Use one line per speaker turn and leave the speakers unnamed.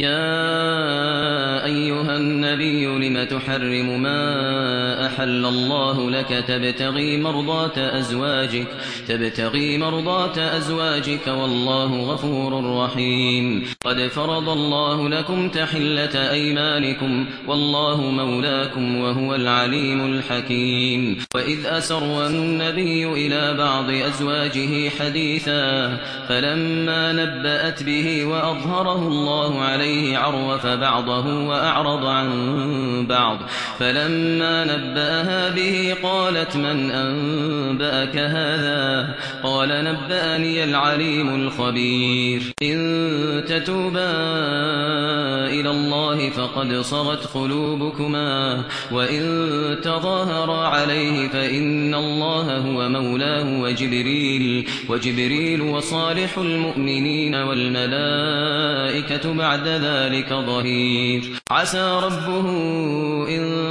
يا أيها النبي لم تحرم ما أحل الله لك تبتغي مرضات أزواجك تبتغي مرضات أزواجك والله غفور رحيم قد فرض الله لكم تحلة أيمانكم والله مولاكم وهو العليم الحكيم وإذ أسر النبي إلى بعض أزواجه حديثا فلما نبأت به وأظهره الله عليه عرف بعضه وأعرض عن عن بعض فلما نبأها به قالت من أنبأك هذا قال نبأني العليم الخبير إن تتوبان إلى الله فقد صغت قلوبكما وإن تظاهر عليه فإن الله هو مولاه وجبريل وجبريل وصالح المؤمنين والملائكة بعد ذلك ظهير عسى ربه إن